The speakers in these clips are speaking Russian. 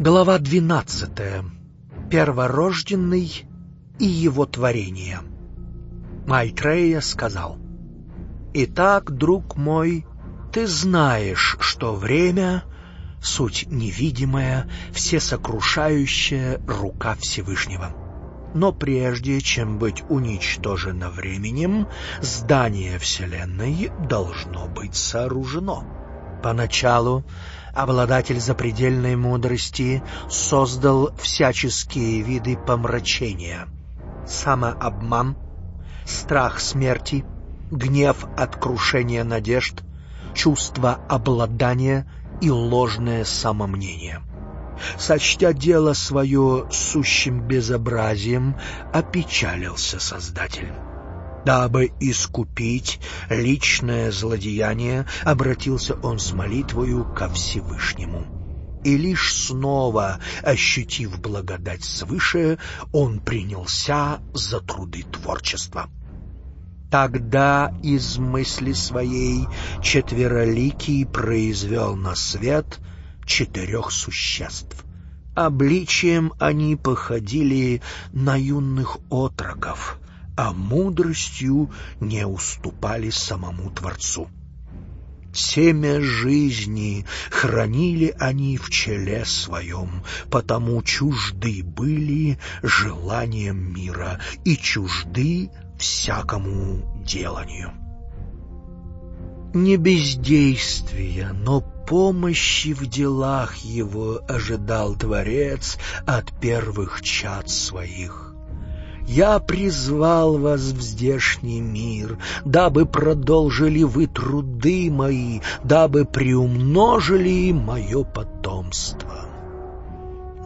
Глава 12. Перворожденный и его творение. Майтрея сказал, «Итак, друг мой, ты знаешь, что время — суть невидимая, всесокрушающая рука Всевышнего. Но прежде чем быть уничтожено временем, здание Вселенной должно быть сооружено. Поначалу обладатель запредельной мудрости, создал всяческие виды помрачения. Самообман, страх смерти, гнев от крушения надежд, чувство обладания и ложное самомнение. Сочтя дело свое сущим безобразием, опечалился Создатель. Дабы искупить личное злодеяние, обратился он с молитвою ко Всевышнему. И лишь снова, ощутив благодать свыше, он принялся за труды творчества. Тогда из мысли своей четвероликий произвел на свет четырех существ. Обличием они походили на юных отроков, а мудростью не уступали самому Творцу. Семя жизни хранили они в челе своем, потому чужды были желанием мира и чужды всякому деланию. Не бездействия, но помощи в делах его ожидал Творец от первых чад своих. Я призвал вас в здешний мир, дабы продолжили вы труды мои, дабы приумножили мое потомство.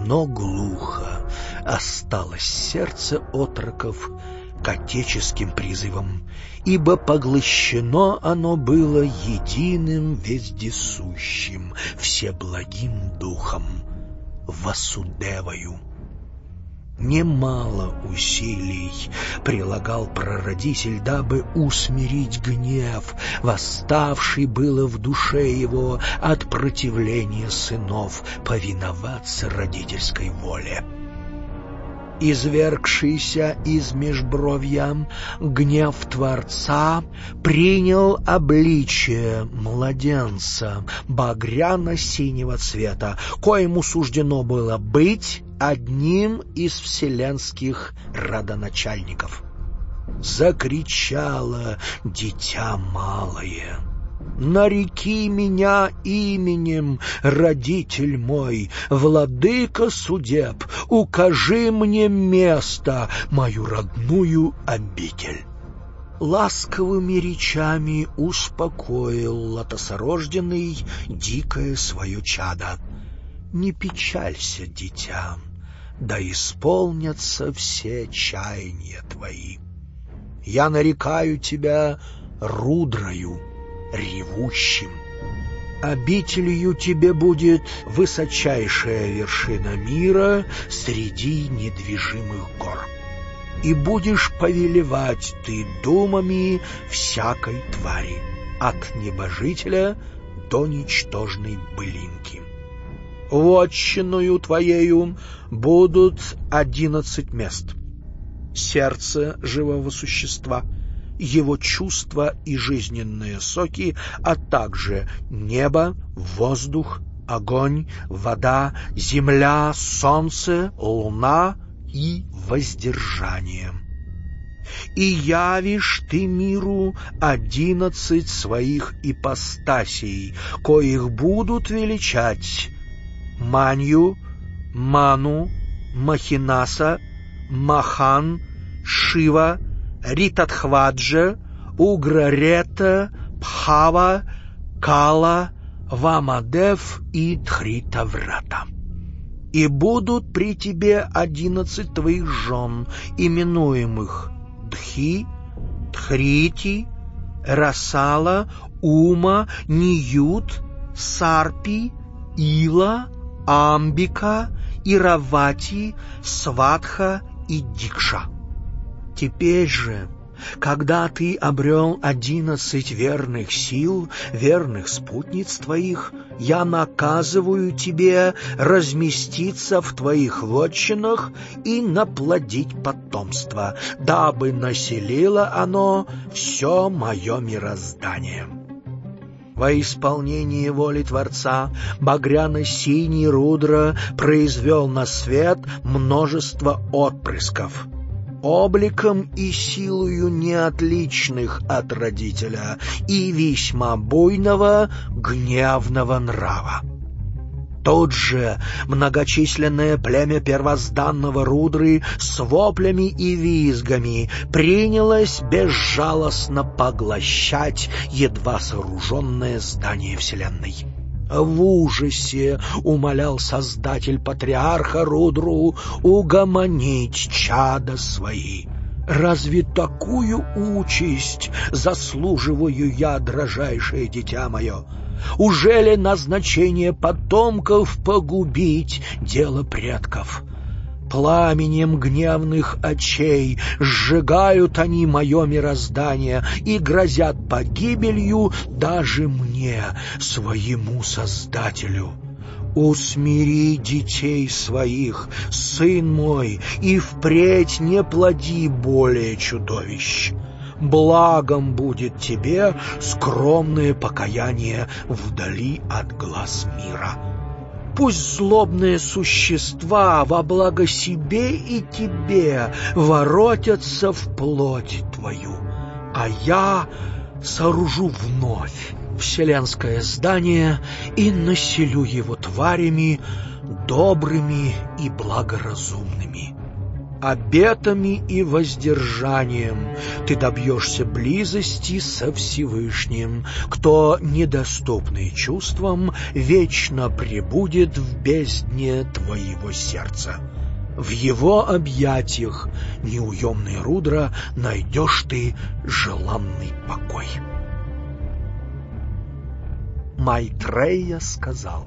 Но глухо осталось сердце отроков к отеческим призывам, ибо поглощено оно было единым вездесущим, всеблагим духом, Васудевою Немало усилий прилагал прародитель, дабы усмирить гнев, восставший было в душе его от противления сынов повиноваться родительской воле. Извергшийся из межбровья, гнев Творца принял обличие младенца багряно-синего цвета, коему суждено было быть одним из вселенских родоначальников. Закричало дитя малое — Нареки меня именем, родитель мой, владыка судеб, укажи мне место, мою родную обитель. Ласковыми речами успокоил лотосорожденный дикое свое чадо. Не печалься, дитя, да исполнятся все чаяния твои. Я нарекаю тебя Рудрою, ревущим. Обителью тебе будет высочайшая вершина мира среди недвижимых гор. И будешь повелевать ты думами всякой твари, от небожителя до ничтожной былинки. Вотчиною твоею будут одиннадцать мест. Сердце живого существа — его чувства и жизненные соки, а также небо, воздух, огонь, вода, земля, солнце, луна и воздержание. И явишь ты миру одиннадцать своих ипостасей, коих будут величать Манью, Ману, Махинаса, Махан, Шива, Ритатхваджа, Уграрета, Пхава, Кала, Вамадев и Тхритаврата. И будут при тебе одиннадцать твоих жен, именуемых Дхи, Тхрити, Расала, Ума, Ниют, Сарпи, Ила, Амбика, Иравати, Сватха и Дикша. Теперь же когда ты обрел одиннадцать верных сил, верных спутниц твоих, я наказываю тебе разместиться в твоих вотчинах и наплодить потомство, дабы населило оно все мое мироздание. Во исполнении воли Творца багряно-синий Рудра произвел на свет множество отпрысков — обликом и силою неотличных от родителя и весьма буйного гневного нрава. Тот же многочисленное племя первозданного Рудры с воплями и визгами принялось безжалостно поглощать едва сооруженное здание Вселенной. В ужасе умолял создатель патриарха Рудру угомонить чада свои. Разве такую участь заслуживаю я, дрожайшее дитя мое? Уже ли назначение потомков погубить дело предков? Пламенем гневных очей сжигают они мое мироздание и грозят погибелью даже мне, своему Создателю. Усмири детей своих, сын мой, и впредь не плоди более чудовищ. Благом будет тебе скромное покаяние вдали от глаз мира». Пусть злобные существа во благо себе и тебе воротятся в плоть твою, а я сооружу вновь вселенское здание и населю его тварями добрыми и благоразумными обетами и воздержанием ты добьешься близости со Всевышним. Кто, недоступный чувствам, вечно пребудет в бездне твоего сердца. В его объятиях, неуемный Рудра, найдешь ты желанный покой. Майтрея сказал,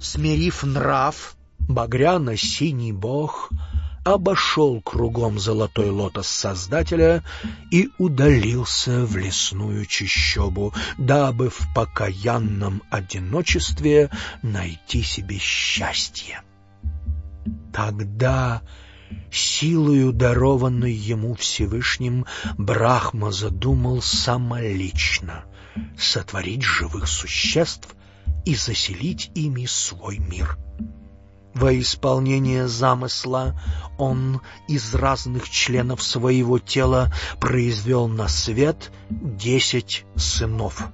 «Смирив нрав, багряно-синий бог — обошел кругом золотой лотос Создателя и удалился в лесную чащобу, дабы в покаянном одиночестве найти себе счастье. Тогда, силою дарованной ему Всевышним, Брахма задумал самолично сотворить живых существ и заселить ими свой мир — во исполнение замысла он из разных членов своего тела произвел на свет десять сынов.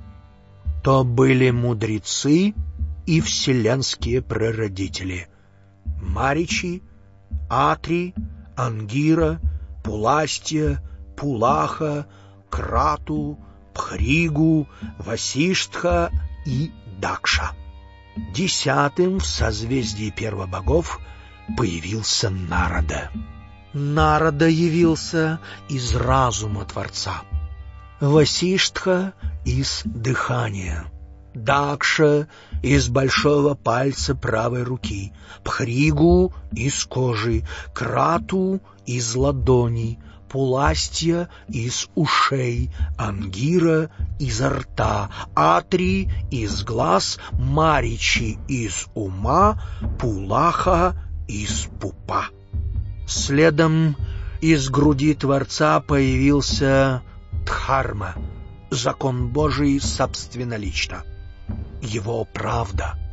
То были мудрецы и вселенские прародители. Маричи, Атри, Ангира, Пуластия, Пулаха, Крату, Пхригу, Васиштха и Дакша. Десятым в созвездии первобогов появился Народа. Народа явился из разума Творца, Васиштха — из дыхания, Дакша — из большого пальца правой руки, Пхригу — из кожи, Крату — из ладоней, Пуластья из ушей, Ангира изо рта, Атри из глаз, Маричи из ума, Пулаха из пупа. Следом из груди Творца появился Дхарма, закон Божий собственнолично. Его правда —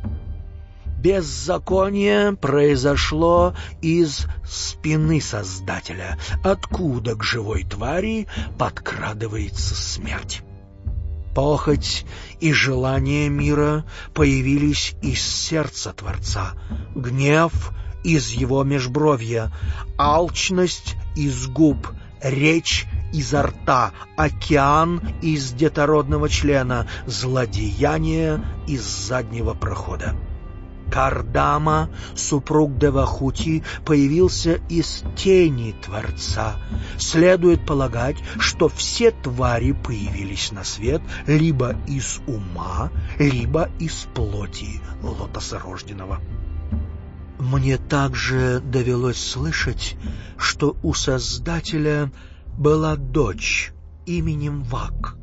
Беззаконие произошло из спины Создателя, откуда к живой твари подкрадывается смерть. Похоть и желание мира появились из сердца Творца, гнев — из его межбровья, алчность — из губ, речь — изо рта, океан — из детородного члена, злодеяние — из заднего прохода. Кардама, супруг Девахути, появился из тени Творца. Следует полагать, что все твари появились на свет либо из ума, либо из плоти лотосорожденного. Мне также довелось слышать, что у Создателя была дочь именем Вак,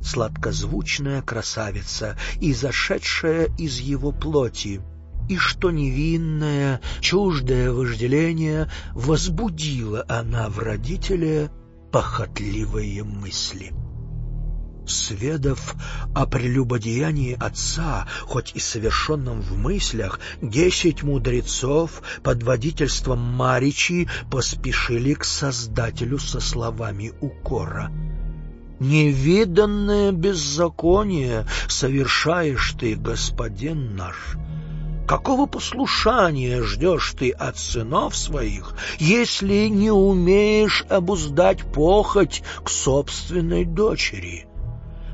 сладкозвучная красавица, изошедшая из его плоти, и что невинное, чуждое вожделение возбудила она в родителе похотливые мысли. Сведав о прелюбодеянии отца, хоть и совершенном в мыслях, десять мудрецов под водительством Маричи поспешили к Создателю со словами укора. «Невиданное беззаконие совершаешь ты, господин наш!» Какого послушания ждешь ты от сынов своих, если не умеешь обуздать похоть к собственной дочери?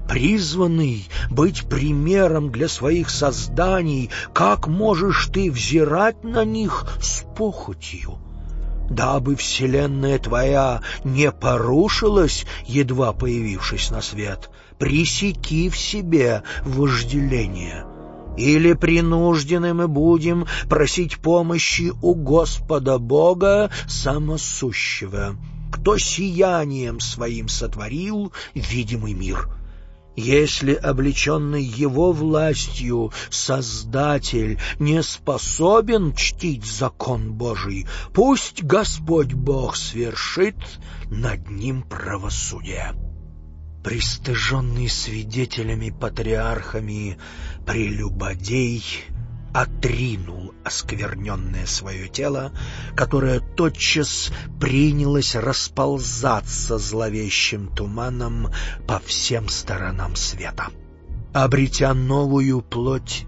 призванный быть примером для своих созданий, как можешь ты взирать на них с похотью? Дабы вселенная твоя не порушилась, едва появившись на свет, пресеки в себе вожделение. Или принуждены мы будем просить помощи у Господа Бога Самосущего, кто сиянием своим сотворил видимый мир» Если облеченный его властью Создатель не способен чтить закон Божий, пусть Господь Бог свершит над ним правосудие. Пристыженный свидетелями-патриархами прелюбодей отринул оскверненное свое тело, которое тотчас принялось расползаться зловещим туманом по всем сторонам света. Обретя новую плоть,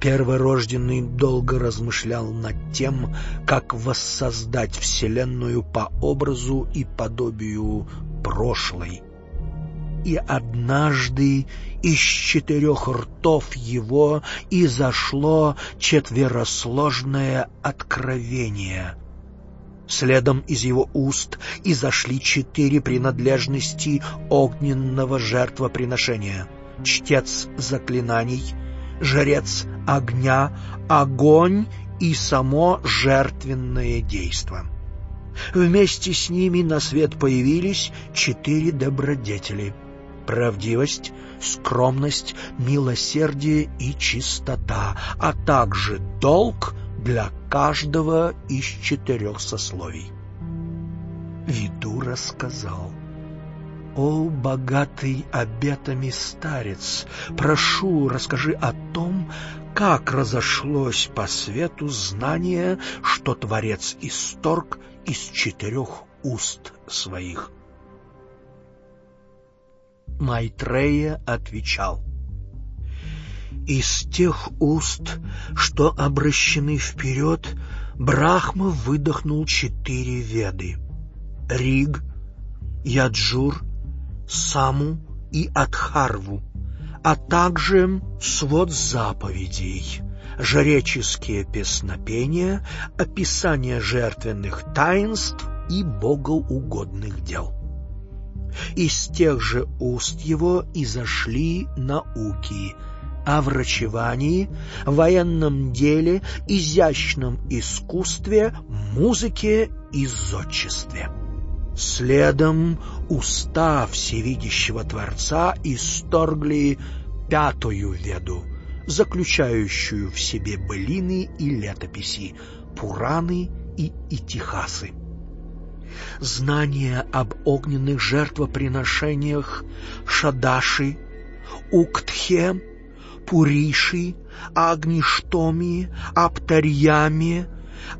перворожденный долго размышлял над тем, как воссоздать Вселенную по образу и подобию прошлой, и однажды из четырех ртов его изошло четверосложное откровение. Следом из его уст изошли четыре принадлежности огненного жертвоприношения. Чтец заклинаний, жрец огня, огонь и само жертвенное действо. Вместе с ними на свет появились четыре добродетели — правдивость, скромность, милосердие и чистота, а также долг для каждого из четырех сословий. Видура сказал, «О, богатый обетами старец, прошу, расскажи о том, как разошлось по свету знание, что Творец исторг из четырех уст своих». Майтрея отвечал. Из тех уст, что обращены вперед, Брахма выдохнул четыре веды — Риг, Яджур, Саму и Адхарву, а также свод заповедей, жреческие песнопения, описание жертвенных таинств и богоугодных дел. Из тех же уст его изошли науки о врачевании, военном деле, изящном искусстве, музыке и зодчестве. Следом уста всевидящего Творца исторгли пятую веду, заключающую в себе былины и летописи, пураны и итихасы знания об огненных жертвоприношениях Шадаши, Уктхе, Пуриши, Агништоми, Аптарьяме,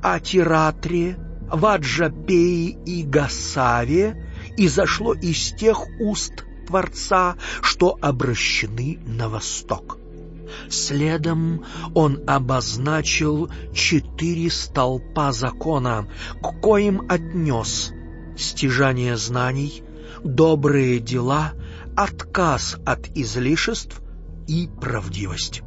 Атиратре, Ваджапеи и Гасаве изошло из тех уст Творца, что обращены на восток. Следом он обозначил четыре столпа закона, к коим отнес стяжание знаний, добрые дела, отказ от излишеств и правдивость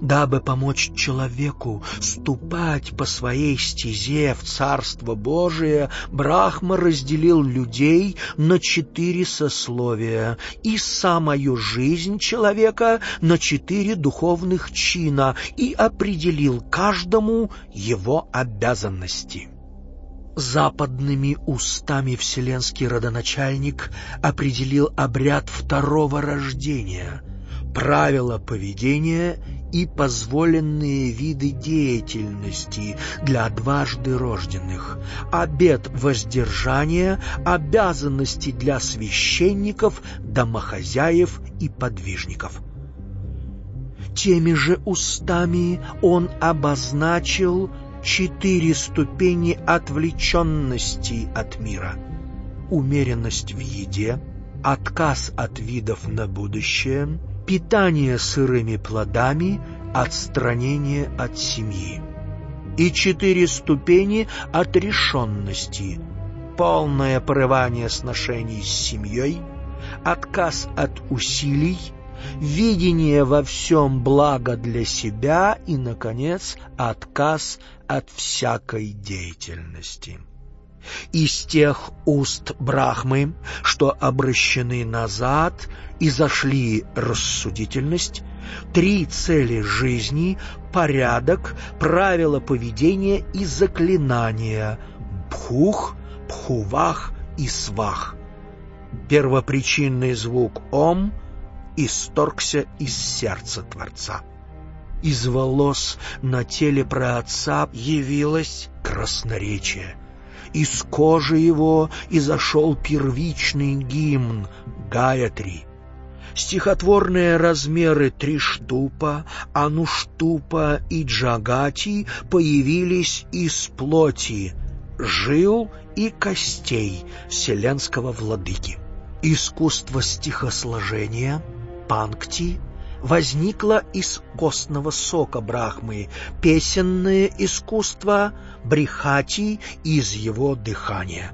дабы помочь человеку ступать по своей стезе в Царство Божие, Брахма разделил людей на четыре сословия и самую жизнь человека на четыре духовных чина и определил каждому его обязанности. Западными устами вселенский родоначальник определил обряд второго рождения, правила поведения и позволенные виды деятельности для дважды рожденных, обет воздержания, обязанности для священников, домохозяев и подвижников. Теми же устами он обозначил четыре ступени отвлеченности от мира. Умеренность в еде, отказ от видов на будущее, питание сырыми плодами, отстранение от семьи. И четыре ступени отрешенности, полное порывание сношений с семьей, отказ от усилий, видение во всем блага для себя и, наконец, отказ от всякой деятельности. Из тех уст Брахмы, что обращены назад и зашли рассудительность, три цели жизни, порядок, правила поведения и заклинания — бхух, пхувах и свах. Первопричинный звук «ом» — исторгся из сердца Творца. Из волос на теле праотца явилось красноречие. Из кожи его изошел первичный гимн Гаятри. Стихотворные размеры Триштупа, Ануштупа и Джагати появились из плоти, жил и костей вселенского владыки. Искусство стихосложения — панкти возникло из костного сока Брахмы, песенное искусство брихати из его дыхания.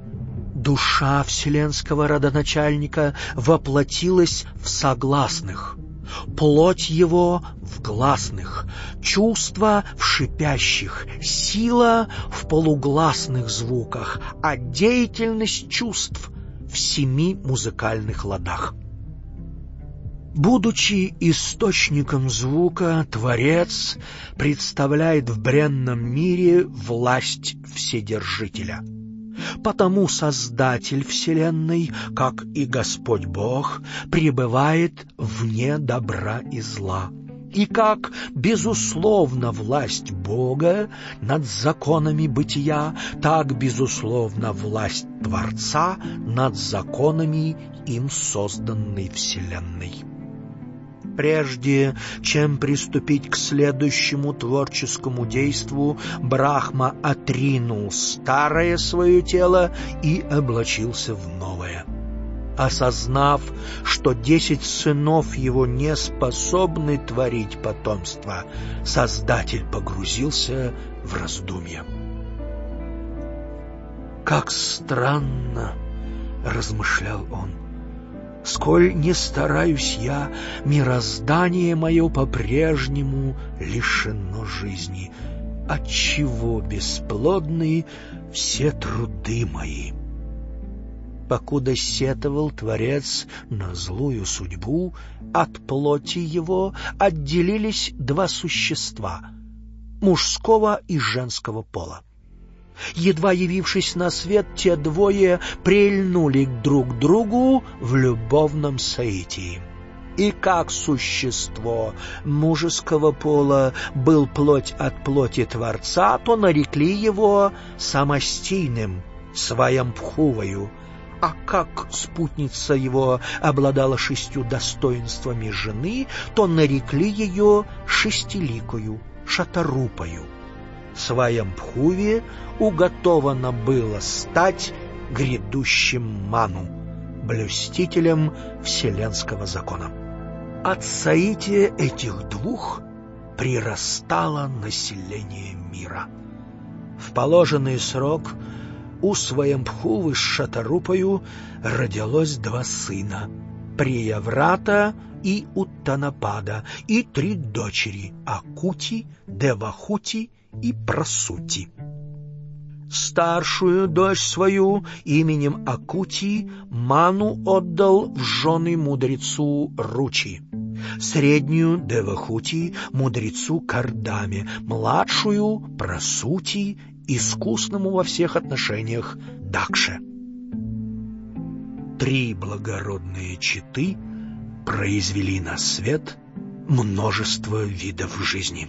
Душа вселенского родоначальника воплотилась в согласных, плоть его в гласных, чувства в шипящих, сила в полугласных звуках, а деятельность чувств в семи музыкальных ладах. Будучи источником звука, Творец представляет в бренном мире власть Вседержителя. Потому Создатель Вселенной, как и Господь Бог, пребывает вне добра и зла. И как, безусловно, власть Бога над законами бытия, так, безусловно, власть Творца над законами им созданной Вселенной. Прежде чем приступить к следующему творческому действу, Брахма отринул старое свое тело и облачился в новое. Осознав, что десять сынов его не способны творить потомство, Создатель погрузился в раздумья. «Как странно!» — размышлял он — Сколь не стараюсь я, мироздание мое по-прежнему лишено жизни. Отчего бесплодны все труды мои? Покуда сетовал Творец на злую судьбу, от плоти его отделились два существа — мужского и женского пола. Едва явившись на свет, те двое прильнули друг к другу в любовном соитии. И как существо мужеского пола был плоть от плоти Творца, то нарекли его самостийным, своемпхувою, а как спутница его обладала шестью достоинствами жены, то нарекли ее шестиликою, шатарупою. Сваямпхуве уготовано было стать грядущим ману, блюстителем вселенского закона. От соития этих двух прирастало население мира. В положенный срок у Сваямпхувы с Шатарупою родилось два сына — Прияврата и Уттанапада, и три дочери — Акути, Девахути и Прасути. Старшую дочь свою именем Акути Ману отдал в жены мудрецу Ручи, среднюю Девахути мудрецу Кардаме, младшую Прасути искусному во всех отношениях Дакше. Три благородные читы произвели на свет множество видов жизни.